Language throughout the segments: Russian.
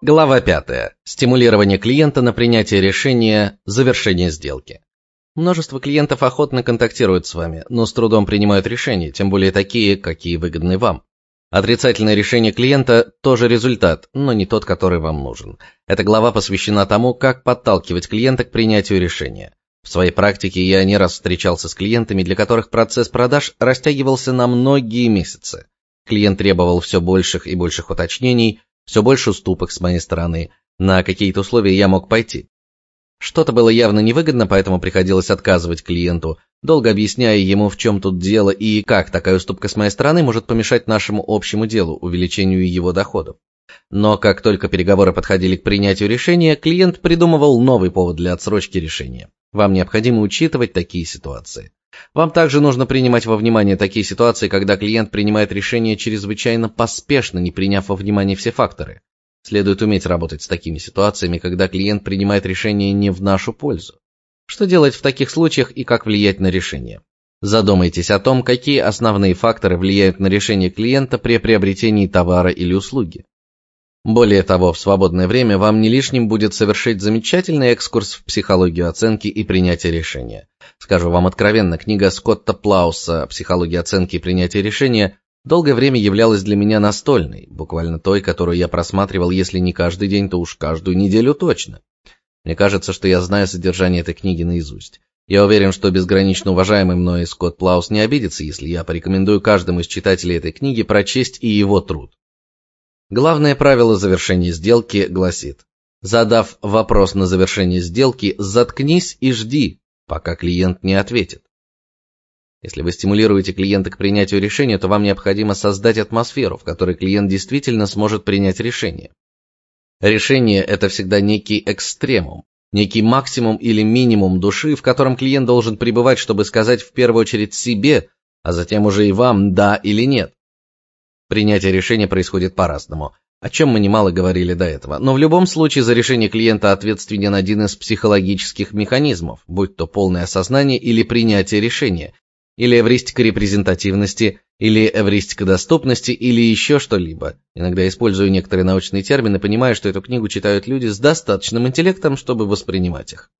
Глава 5. Стимулирование клиента на принятие решения завершения сделки. Множество клиентов охотно контактируют с вами, но с трудом принимают решения, тем более такие, какие выгодны вам. Отрицательное решение клиента тоже результат, но не тот, который вам нужен. Эта глава посвящена тому, как подталкивать клиента к принятию решения. В своей практике я не раз встречался с клиентами, для которых процесс продаж растягивался на многие месяцы. Клиент требовал все больших и больших уточнений, все больше уступок с моей стороны. На какие-то условия я мог пойти. Что-то было явно невыгодно, поэтому приходилось отказывать клиенту, долго объясняя ему, в чем тут дело и как такая уступка с моей стороны может помешать нашему общему делу, увеличению его доходов. Но как только переговоры подходили к принятию решения, клиент придумывал новый повод для отсрочки решения. Вам необходимо учитывать такие ситуации. Вам также нужно принимать во внимание такие ситуации, когда клиент принимает решение чрезвычайно поспешно, не приняв во внимание все факторы. Следует уметь работать с такими ситуациями, когда клиент принимает решение не в нашу пользу. Что делать в таких случаях и как влиять на решение? Задумайтесь о том, какие основные факторы влияют на решение клиента при приобретении товара или услуги. Более того, в свободное время вам не лишним будет совершить замечательный экскурс в психологию оценки и принятия решения. Скажу вам откровенно, книга Скотта Плауса «Психология оценки и принятия решения» долгое время являлась для меня настольной, буквально той, которую я просматривал, если не каждый день, то уж каждую неделю точно. Мне кажется, что я знаю содержание этой книги наизусть. Я уверен, что безгранично уважаемый мной Скотт Плаус не обидится, если я порекомендую каждому из читателей этой книги прочесть и его труд. Главное правило завершения сделки гласит: задав вопрос на завершение сделки, заткнись и жди, пока клиент не ответит. Если вы стимулируете клиента к принятию решения, то вам необходимо создать атмосферу, в которой клиент действительно сможет принять решение. Решение это всегда некий экстремум, некий максимум или минимум души, в котором клиент должен пребывать, чтобы сказать в первую очередь себе, а затем уже и вам да или нет. Принятие решения происходит по-разному, о чем мы немало говорили до этого. Но в любом случае за решение клиента ответственен один из психологических механизмов, будь то полное осознание или принятие решения, или эвристика репрезентативности, или эвристика доступности, или еще что-либо. Иногда использую некоторые научные термины, понимая, что эту книгу читают люди с достаточным интеллектом, чтобы воспринимать их.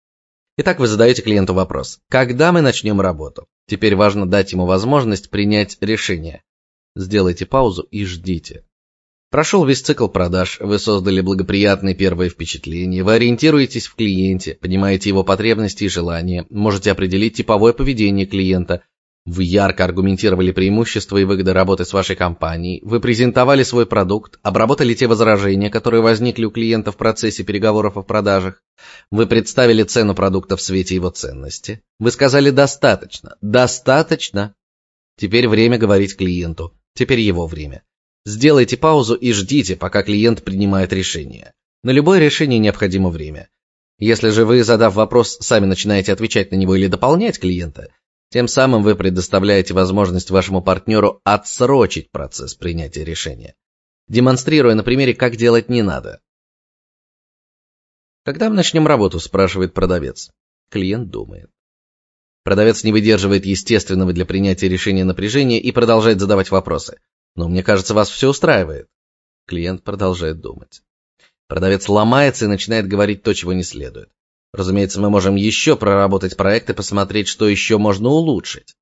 Итак, вы задаете клиенту вопрос: "Когда мы начнем работу?" Теперь важно дать ему возможность принять решение. Сделайте паузу и ждите. Прошел весь цикл продаж, вы создали благоприятные первые впечатления, вы ориентируетесь в клиенте, понимаете его потребности и желания, можете определить типовое поведение клиента. Вы ярко аргументировали преимущества и выгоды работы с вашей компанией, вы презентовали свой продукт, обработали те возражения, которые возникли у клиента в процессе переговоров о продажах. Вы представили цену продукта в свете его ценности. Вы сказали достаточно, достаточно. Теперь время говорить клиенту. Теперь его время. Сделайте паузу и ждите, пока клиент принимает решение. На любое решение необходимо время. Если же вы, задав вопрос, сами начинаете отвечать на него или дополнять клиента, тем самым вы предоставляете возможность вашему партнеру отсрочить процесс принятия решения, демонстрируя на примере, как делать не надо. Когда мы начнем работу, спрашивает продавец. Клиент думает. Продавец не выдерживает естественного для принятия решения напряжения и продолжает задавать вопросы. Но мне кажется, вас все устраивает. Клиент продолжает думать. Продавец ломается и начинает говорить то, чего не следует. Разумеется, мы можем еще проработать проект и посмотреть, что еще можно улучшить.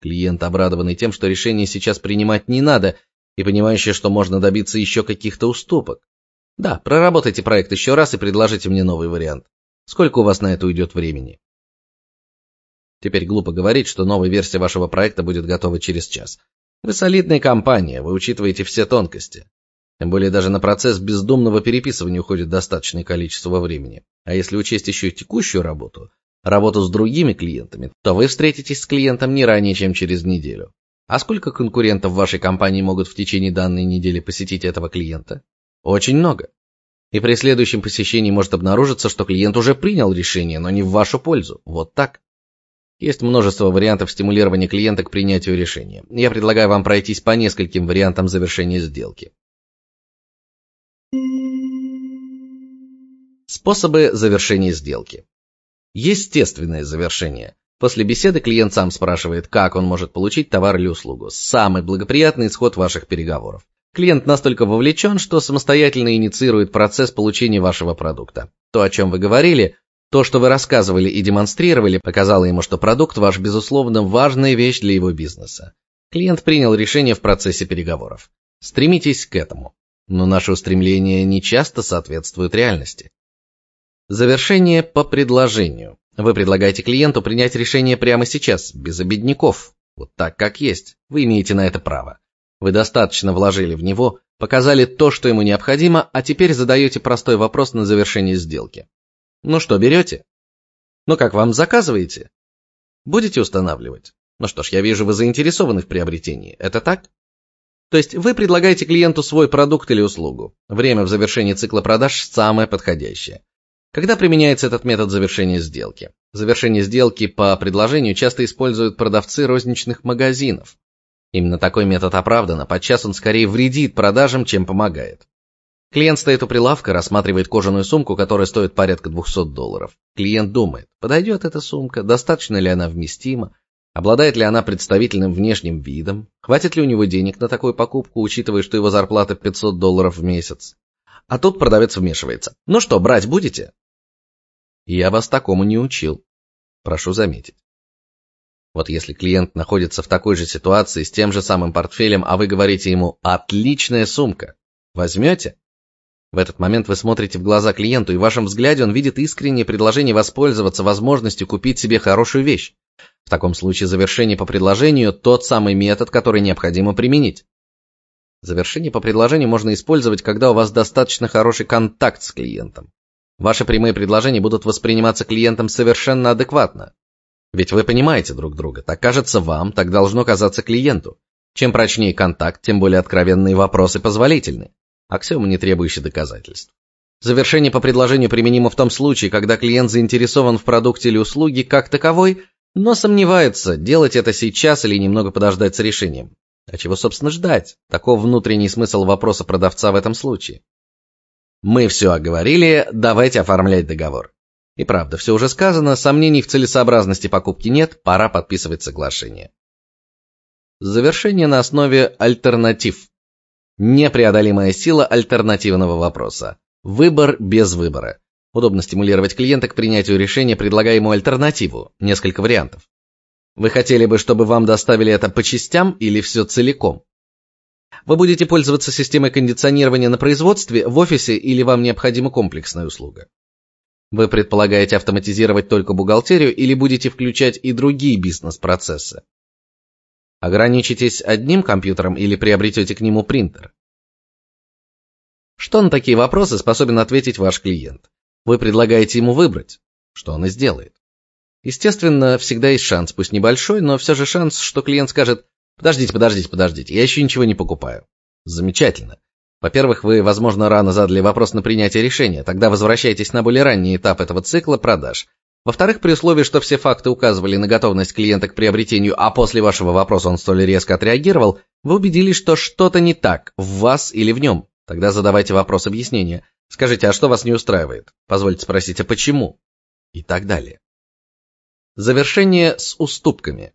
Клиент обрадованный тем, что решение сейчас принимать не надо, и понимающий, что можно добиться еще каких-то уступок. Да, проработайте проект еще раз и предложите мне новый вариант. Сколько у вас на это уйдет времени? Теперь глупо говорить, что новая версия вашего проекта будет готова через час. Вы солидная компания, вы учитываете все тонкости. Тем более даже на процесс бездумного переписывания уходит достаточное количество времени. А если учесть еще и текущую работу, работу с другими клиентами, то вы встретитесь с клиентом не ранее, чем через неделю. А сколько конкурентов вашей компании могут в течение данной недели посетить этого клиента? Очень много. И при следующем посещении может обнаружиться, что клиент уже принял решение, но не в вашу пользу. Вот так. Есть множество вариантов стимулирования клиента к принятию решения. Я предлагаю вам пройтись по нескольким вариантам завершения сделки. Способы завершения сделки. Естественное завершение. После беседы клиент сам спрашивает, как он может получить товар или услугу. Самый благоприятный исход ваших переговоров. Клиент настолько вовлечен, что самостоятельно инициирует процесс получения вашего продукта. То, о чем вы говорили, то, что вы рассказывали и демонстрировали, показало ему, что продукт ваш безусловно важная вещь для его бизнеса. Клиент принял решение в процессе переговоров. Стремитесь к этому. Но наши устремления не часто соответствуют реальности. Завершение по предложению. Вы предлагаете клиенту принять решение прямо сейчас, без обедняков. Вот так, как есть. Вы имеете на это право. Вы достаточно вложили в него, показали то, что ему необходимо, а теперь задаете простой вопрос на завершение сделки. Ну что, берете? Ну как, вам заказываете? Будете устанавливать? Ну что ж, я вижу, вы заинтересованы в приобретении. Это так? То есть вы предлагаете клиенту свой продукт или услугу. Время в завершении цикла продаж самое подходящее. Когда применяется этот метод завершения сделки? Завершение сделки по предложению часто используют продавцы розничных магазинов. Именно такой метод оправдан, а подчас он скорее вредит продажам, чем помогает. Клиент стоит у прилавка, рассматривает кожаную сумку, которая стоит порядка 200 долларов. Клиент думает, подойдет эта сумка, достаточно ли она вместима, обладает ли она представительным внешним видом, хватит ли у него денег на такую покупку, учитывая, что его зарплата 500 долларов в месяц. А тут продавец вмешивается. Ну что, брать будете? Я вас такому не учил. Прошу заметить. Вот если клиент находится в такой же ситуации с тем же самым портфелем, а вы говорите ему «отличная сумка», возьмете? В этот момент вы смотрите в глаза клиенту, и в вашем взгляде он видит искреннее предложение воспользоваться возможностью купить себе хорошую вещь. В таком случае завершение по предложению – тот самый метод, который необходимо применить. Завершение по предложению можно использовать, когда у вас достаточно хороший контакт с клиентом. Ваши прямые предложения будут восприниматься клиентом совершенно адекватно. Ведь вы понимаете друг друга. Так кажется вам, так должно казаться клиенту. Чем прочнее контакт, тем более откровенные вопросы позволительны. Аксиома, не требующая доказательств. Завершение по предложению применимо в том случае, когда клиент заинтересован в продукте или услуге как таковой, но сомневается, делать это сейчас или немного подождать с решением. А чего, собственно, ждать? Таков внутренний смысл вопроса продавца в этом случае. Мы все оговорили, давайте оформлять договор. И правда, все уже сказано, сомнений в целесообразности покупки нет, пора подписывать соглашение. Завершение на основе альтернатив. Непреодолимая сила альтернативного вопроса. Выбор без выбора. Удобно стимулировать клиента к принятию решения, предлагая ему альтернативу, несколько вариантов. Вы хотели бы, чтобы вам доставили это по частям или все целиком? Вы будете пользоваться системой кондиционирования на производстве, в офисе или вам необходима комплексная услуга? Вы предполагаете автоматизировать только бухгалтерию или будете включать и другие бизнес-процессы? Ограничитесь одним компьютером или приобретете к нему принтер? Что на такие вопросы способен ответить ваш клиент? Вы предлагаете ему выбрать, что он и сделает. Естественно, всегда есть шанс, пусть небольшой, но все же шанс, что клиент скажет Подождите, подождите, подождите, я еще ничего не покупаю. Замечательно. Во-первых, вы, возможно, рано задали вопрос на принятие решения, тогда возвращайтесь на более ранний этап этого цикла продаж. Во-вторых, при условии, что все факты указывали на готовность клиента к приобретению, а после вашего вопроса он столь резко отреагировал, вы убедились, что что-то не так, в вас или в нем. Тогда задавайте вопрос объяснения. Скажите, а что вас не устраивает? Позвольте спросить, а почему? И так далее. Завершение с уступками.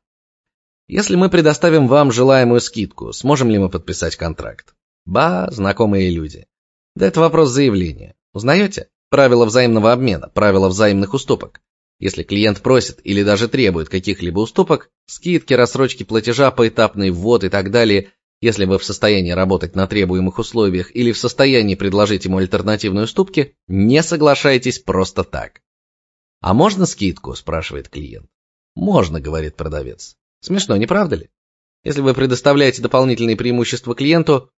Если мы предоставим вам желаемую скидку, сможем ли мы подписать контракт? Ба, знакомые люди. Да это вопрос заявления. Узнаете? Правила взаимного обмена, правила взаимных уступок. Если клиент просит или даже требует каких-либо уступок, скидки, рассрочки платежа, поэтапный ввод и так далее, если вы в состоянии работать на требуемых условиях или в состоянии предложить ему альтернативные уступки, не соглашайтесь просто так. А можно скидку, спрашивает клиент. Можно, говорит продавец. Смешно, не правда ли? Если вы предоставляете дополнительные преимущества клиенту,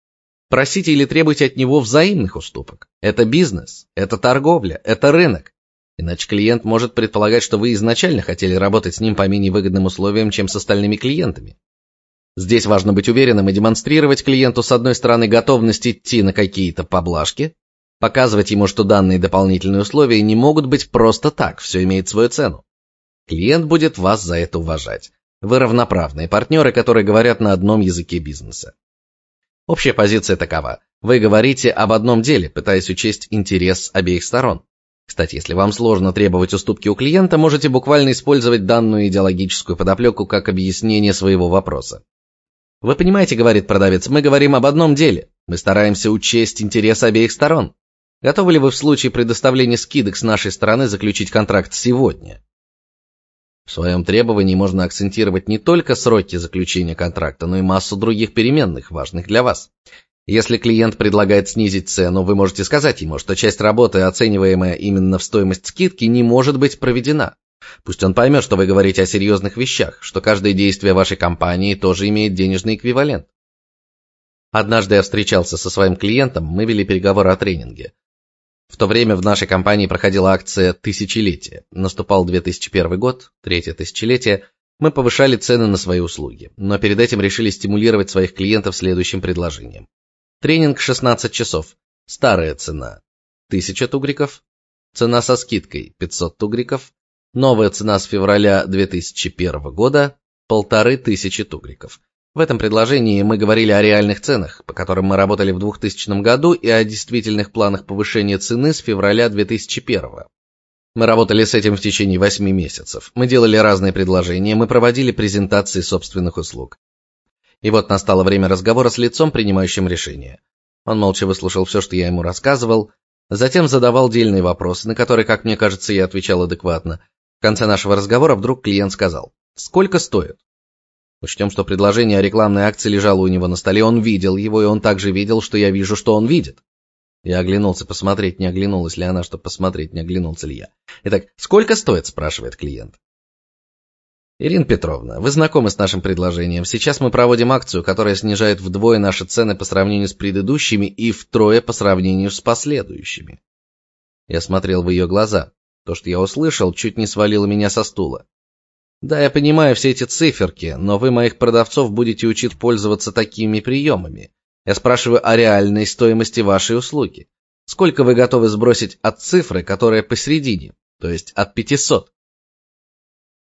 просите или требуйте от него взаимных уступок. Это бизнес, это торговля, это рынок. Иначе клиент может предполагать, что вы изначально хотели работать с ним по менее выгодным условиям, чем с остальными клиентами. Здесь важно быть уверенным и демонстрировать клиенту с одной стороны готовность идти на какие-то поблажки, показывать ему, что данные дополнительные условия не могут быть просто так, все имеет свою цену. Клиент будет вас за это уважать. Вы равноправные партнеры, которые говорят на одном языке бизнеса. Общая позиция такова. Вы говорите об одном деле, пытаясь учесть интерес обеих сторон. Кстати, если вам сложно требовать уступки у клиента, можете буквально использовать данную идеологическую подоплеку как объяснение своего вопроса. Вы понимаете, говорит продавец, мы говорим об одном деле. Мы стараемся учесть интересы обеих сторон. Готовы ли вы в случае предоставления скидок с нашей стороны заключить контракт сегодня? В своем требовании можно акцентировать не только сроки заключения контракта, но и массу других переменных, важных для вас. Если клиент предлагает снизить цену, вы можете сказать ему, что часть работы, оцениваемая именно в стоимость скидки, не может быть проведена. Пусть он поймет, что вы говорите о серьезных вещах, что каждое действие вашей компании тоже имеет денежный эквивалент. Однажды я встречался со своим клиентом, мы вели переговоры о тренинге. В то время в нашей компании проходила акция «Тысячелетие». Наступал 2001 год, третье тысячелетие. Мы повышали цены на свои услуги, но перед этим решили стимулировать своих клиентов следующим предложением. Тренинг 16 часов. Старая цена 1000 тугриков, цена со скидкой 500 тугриков, новая цена с февраля 2001 года полторы тысячи тугриков. В этом предложении мы говорили о реальных ценах, по которым мы работали в 2000 году, и о действительных планах повышения цены с февраля 2001. Мы работали с этим в течение 8 месяцев. Мы делали разные предложения, мы проводили презентации собственных услуг. И вот настало время разговора с лицом, принимающим решение. Он молча выслушал все, что я ему рассказывал, затем задавал дельные вопросы, на которые, как мне кажется, я отвечал адекватно. В конце нашего разговора вдруг клиент сказал: "Сколько стоит?" Учтем, что предложение о рекламной акции лежало у него на столе, он видел его, и он также видел, что я вижу, что он видит. Я оглянулся посмотреть, не оглянулась ли она, чтобы посмотреть, не оглянулся ли я. Итак, сколько стоит, спрашивает клиент. Ирина Петровна, вы знакомы с нашим предложением. Сейчас мы проводим акцию, которая снижает вдвое наши цены по сравнению с предыдущими и втрое по сравнению с последующими. Я смотрел в ее глаза. То, что я услышал, чуть не свалило меня со стула. Да, я понимаю все эти циферки, но вы моих продавцов будете учить пользоваться такими приемами. Я спрашиваю о реальной стоимости вашей услуги. Сколько вы готовы сбросить от цифры, которая посередине, то есть от 500?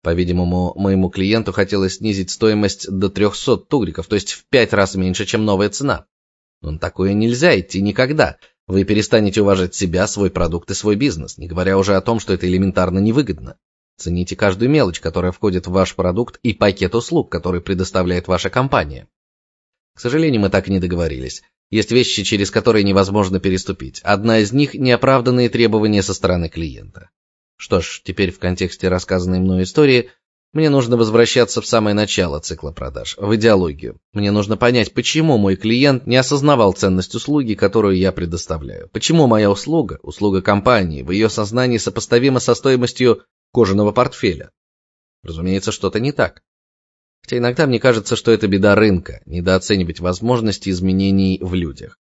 По-видимому, моему клиенту хотелось снизить стоимость до 300 тугриков, то есть в пять раз меньше, чем новая цена. Но такое нельзя идти никогда. Вы перестанете уважать себя, свой продукт и свой бизнес, не говоря уже о том, что это элементарно невыгодно. Цените каждую мелочь, которая входит в ваш продукт и пакет услуг, который предоставляет ваша компания. К сожалению, мы так и не договорились. Есть вещи, через которые невозможно переступить. Одна из них неоправданные требования со стороны клиента. Что ж, теперь в контексте рассказанной мной истории мне нужно возвращаться в самое начало цикла продаж, в идеологию. Мне нужно понять, почему мой клиент не осознавал ценность услуги, которую я предоставляю. Почему моя услуга, услуга компании, в ее сознании сопоставима со стоимостью кожаного портфеля. Разумеется, что-то не так. Хотя иногда мне кажется, что это беда рынка недооценивать возможности изменений в людях.